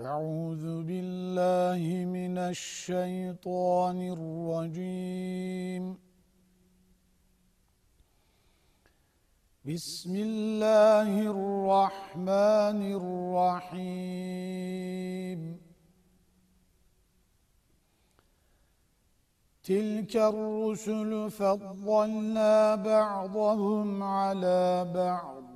أعوذ بالله من الشيطان الرجيم. بسم الله الرحمن الرحيم. تلك الرسل فضلنا بعضهم على بعض.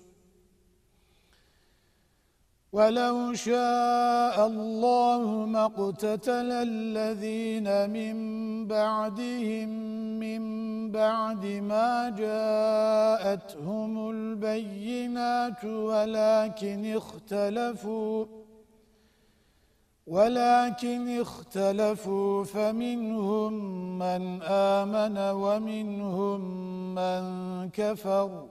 ولو شاء الله ما اقتتل الذين من بعدهم من بعد ما جاءتهم البينات ولكن اختلفوا ولكن اختلفوا فمنهم من آمن ومنهم من كفر.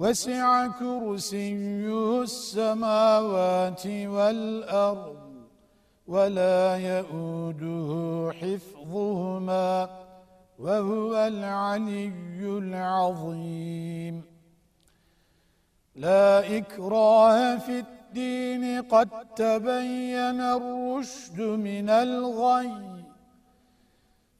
وسع كرسيه السماوات والأرض ولا يؤوده حفظهما وهو العلي العظيم. لا إكراه في الدين قد تبين الرشد من الغي.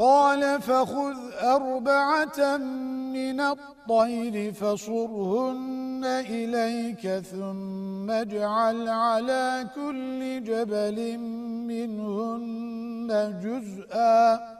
قال فخذ أربعة من الطير فصرهن إليك ثم اجعل على كل جبل منهن جزءا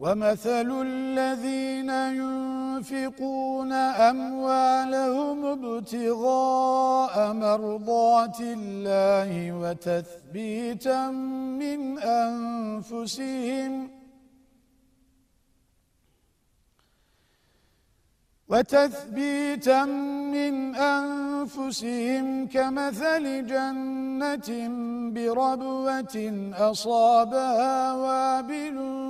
ومثل الذين ينفقون أموالهم ابتغاء مرضات الله وتثبيتا من أنفسهم وتثبيتا من أنفسهم كمثل جنة بربوة أصابها وابل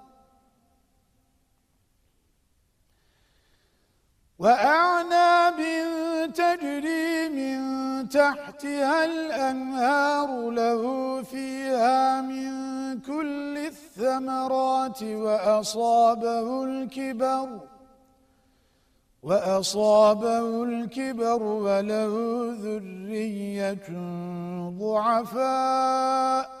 وأعناب تجري من تحتها الأنهار له فيها من كل الثمرات وأصابه الكبر وأصابه الكبر وله ذرية ضعفاء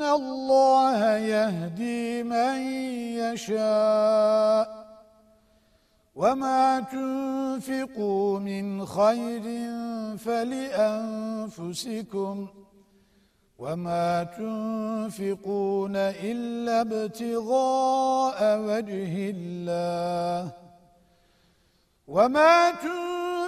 إِنَّ اللَّهَ يَهْدِي مَن يَشَاءُ وَمَا تُنفِقُوا مِنْ خَيْرٍ فَلِأَنفُسِكُمْ وَمَا تُنفِقُونَ إِلَّا ابْتِغَاءَ وَجْهِ اللَّهِ وَمَا تُنفِقُونَ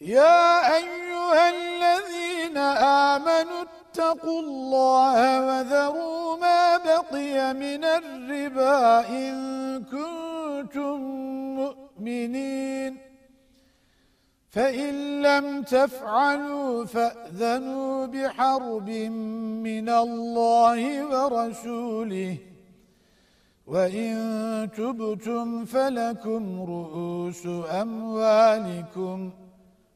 يا أيها الذين آمنوا اتقوا الله وذروا ما بقي من الربا إن كنتم مؤمنين. فإن لم تفعلوا فأذنوا بحرب من الله ورسوله. وَإِن تُبْتُمْ فَلَكُمْ رُؤُوسُ أَمْوَالِكُمْ.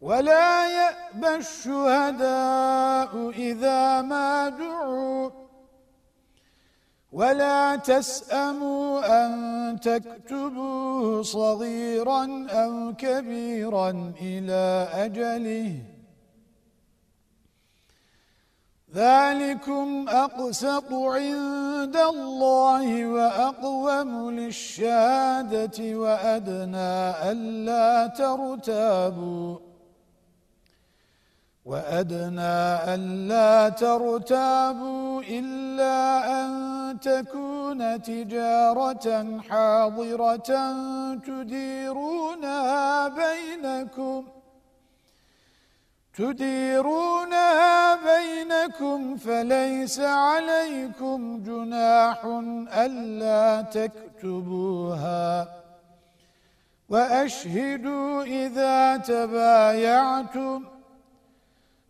ولا يأبى الشهداء إذا ما دعوا. ولا تسأموا أن تكتبوه صغيرا أو كبيرا إلى أجله. ذلكم أقسط عند الله وأقوم للشهادة وأدنى ألا ترتابوا. وأدنى ألا ترتابوا إلا أن تكون تجارة حاضرة تديرونها بينكم تديرونها بينكم فليس عليكم جناح ألا تكتبوها وأشهدوا إذا تبايعتم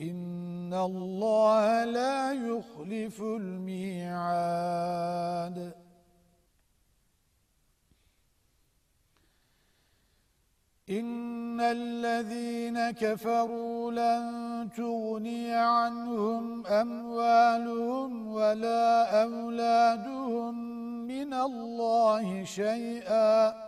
إن الله لا يخلف الميعاد. إن الذين كفروا لن تغني عنهم أموالهم ولا أولادهم من الله شيئا.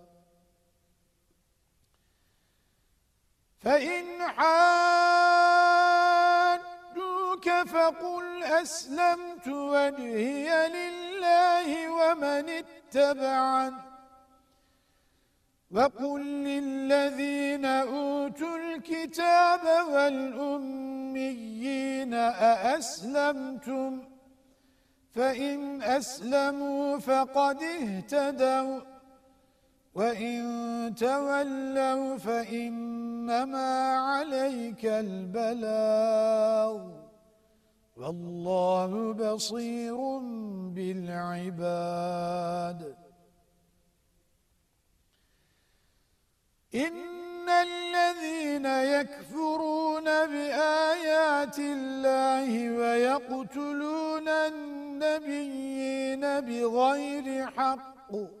فإن حادوك فقل أسلمت وجهي لله ومن اتبعن وقل للذين أوتوا الكتاب والأميين أأسلمتم؟ فإن أسلموا فقد اهتدوا وَإِن تَوَلَّوْا فَإِنَّمَا عَلَيْكَ الْبَلَاغُ. وَاللَّهُ بَصِيرٌ بِالْعِبَادِ. إِنَّ الَّذِينَ يَكْفُرُونَ بِآيَاتِ اللَّهِ وَيَقْتُلُونَ النَّبِيِّينَ بِغَيْرِ حَقٍّ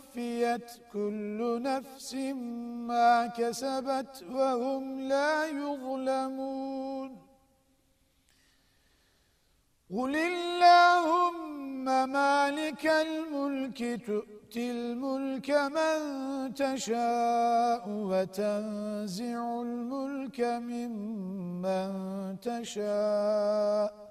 ووفيت كل نفس ما كسبت وهم لا يظلمون قل اللهم مالك الملك تؤتي الملك من تشاء وتنزع الملك ممن تشاء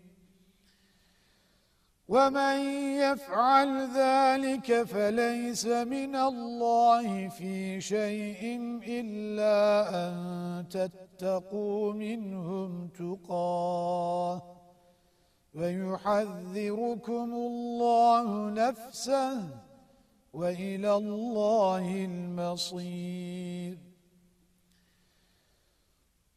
ومن يفعل ذلك فليس من الله في شيء إلا أن تتقوا منهم تقاه ويحذركم الله نفسه وإلى الله المصير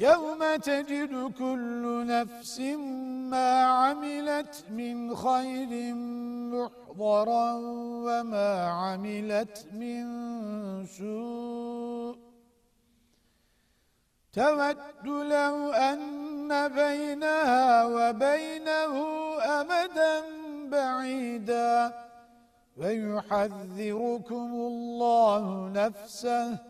يوم تجد كل نفس ما عملت من خير محضرا وما عملت من سوء. تود لو أن بينها وبينه أمدا بعيدا ويحذركم الله نفسه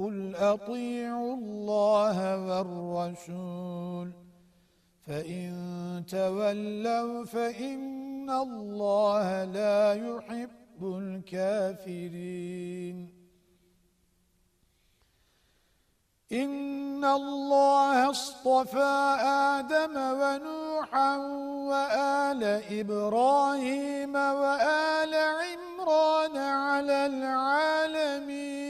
قل أطيعوا الله والرسول فإن تولوا فإن الله لا يحب الكافرين إن الله اصطفى آدم ونوحا وآل إبراهيم وآل عمران على العالمين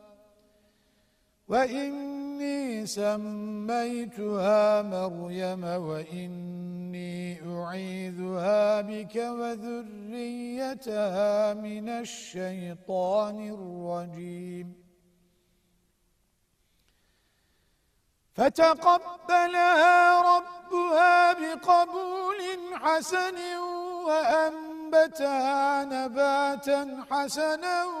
وإني سميتها مريم وإني أعيذها بك وذريتها من الشيطان الرجيم. فتقبلها ربها بقبول حسن وأنبتها نباتا حسنا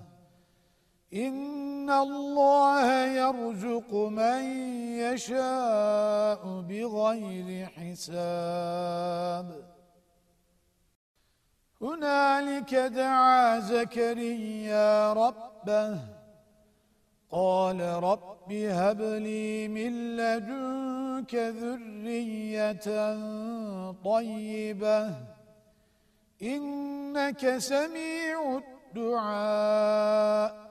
إن الله يرزق من يشاء بغير حساب. هنالك دعا زكريا ربه قال رب هب لي من لدنك ذرية طيبة إنك سميع الدعاء.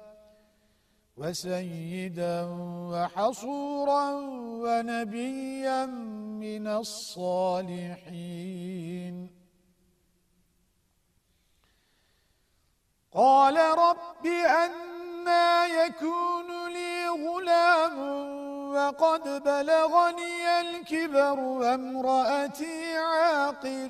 وسيدا وحصورا ونبيا من الصالحين. قال رب أنا يكون لي غلام وقد بلغني الكبر وامرأتي عاقر.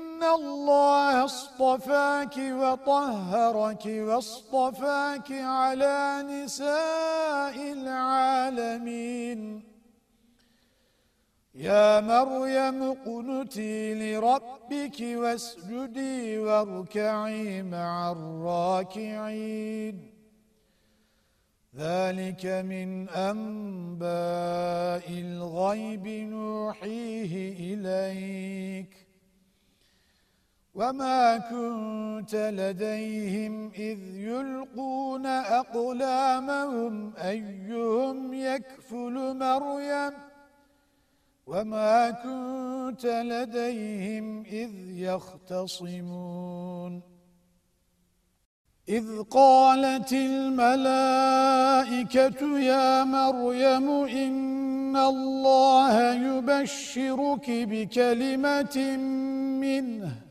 الله اصطفاك وطهرك واصطفاك على نساء العالمين. يا مريم قنتي لربك واسجدي واركعي مع الراكعين. ذلك من أنباء الغيب نوحيه إليك. وما كنت لديهم إذ يلقون أقلامهم أيهم يكفل مريم وما كنت لديهم إذ يختصمون إذ قالت الملائكة يا مريم إن الله يبشرك بكلمة منه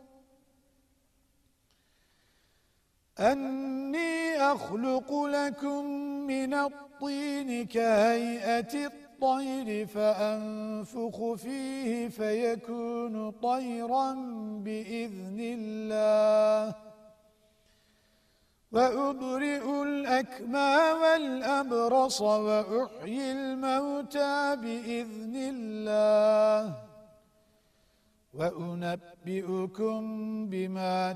أني أخلق لكم من الطين كهيئة الطير فأنفخ فيه فيكون طيرا بإذن الله. وأبرئ الأكمى والأبرص وأحيي الموتى بإذن الله. وأنبئكم بما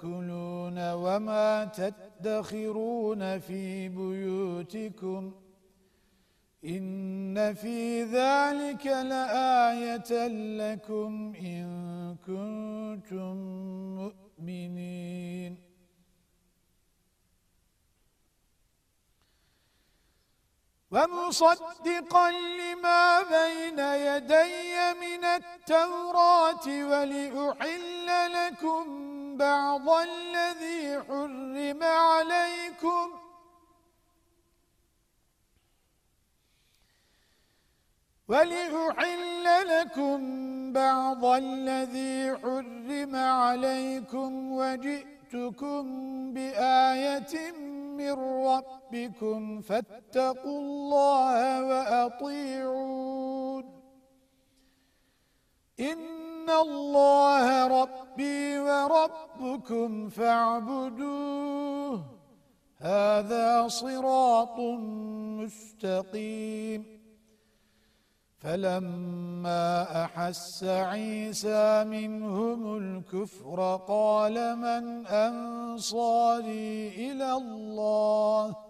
تأكلون وما تدخرون في بيوتكم إن في ذلك لآية لكم إن كنتم مؤمنين. ومصدقا لما بين يدي من التوراة ولأحل لكم بعض الذي حرم عليكم. ولأحل لكم بعض الذي حرم عليكم وجئتكم بآية من ربكم فاتقوا الله وأطيعون. إن الله ربي وربكم فاعبدوه. هذا صراط مستقيم. فَلَمَّا أَحَسَّ عِيسَى مِنْهُمُ الْكُفْرَ قَالَ مَنْ أَنصَارِي إِلَى اللَّهِ؟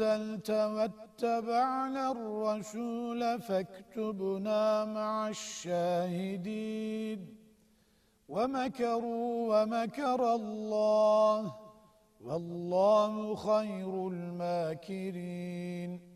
أنزلت واتبعنا الرسول فاكتبنا مع الشاهدين. ومكروا ومكر الله والله خير الماكرين.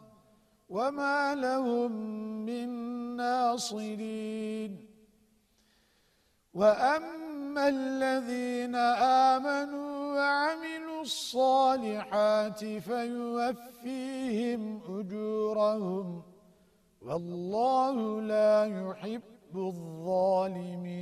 وما لهم من ناصرين وأما الذين آمنوا وعملوا الصالحات فيوفيهم أجورهم والله لا يحب الظالمين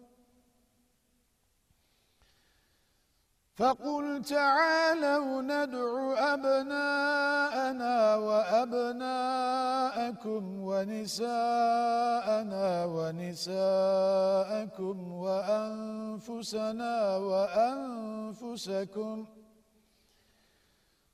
فقل تعالوا ندع أبناءنا وأبناءكم ونساءنا ونساءكم وأنفسنا وأنفسكم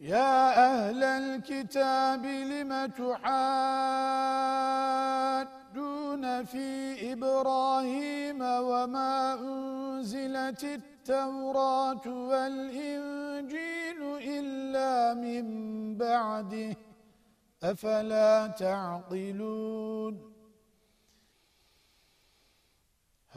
يا أهل الكتاب لم تحادون في إبراهيم وما أنزلت التوراة والإنجيل إلا من بعده أفلا تعقلون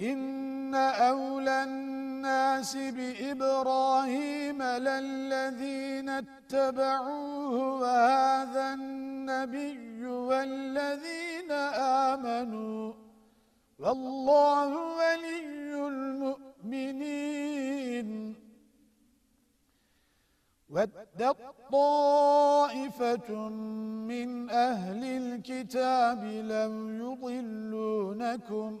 إن أولى الناس بإبراهيم للذين اتبعوه وهذا النبي والذين آمنوا والله ولي المؤمنين. ودت طائفة من أهل الكتاب لم يضلونكم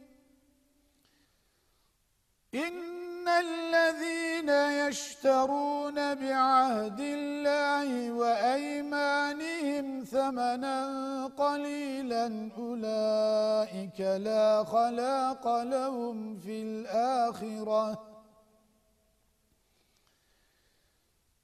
إن الذين يشترون بعهد الله وأيمانهم ثمنا قليلا أولئك لا خلاق لهم في الآخرة.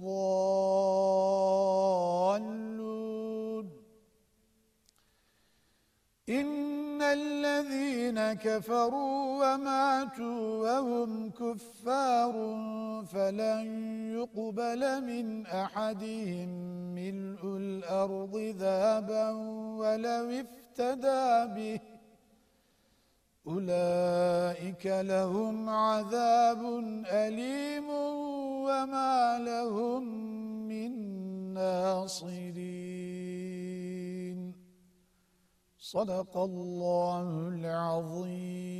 الضالون. إن الذين كفروا وماتوا وهم كفار فلن يقبل من أحدهم ملء الأرض ذابا ولو افتدى به. أولئك لهم عذاب أليم وما لهم من ناصرين. صدق الله العظيم.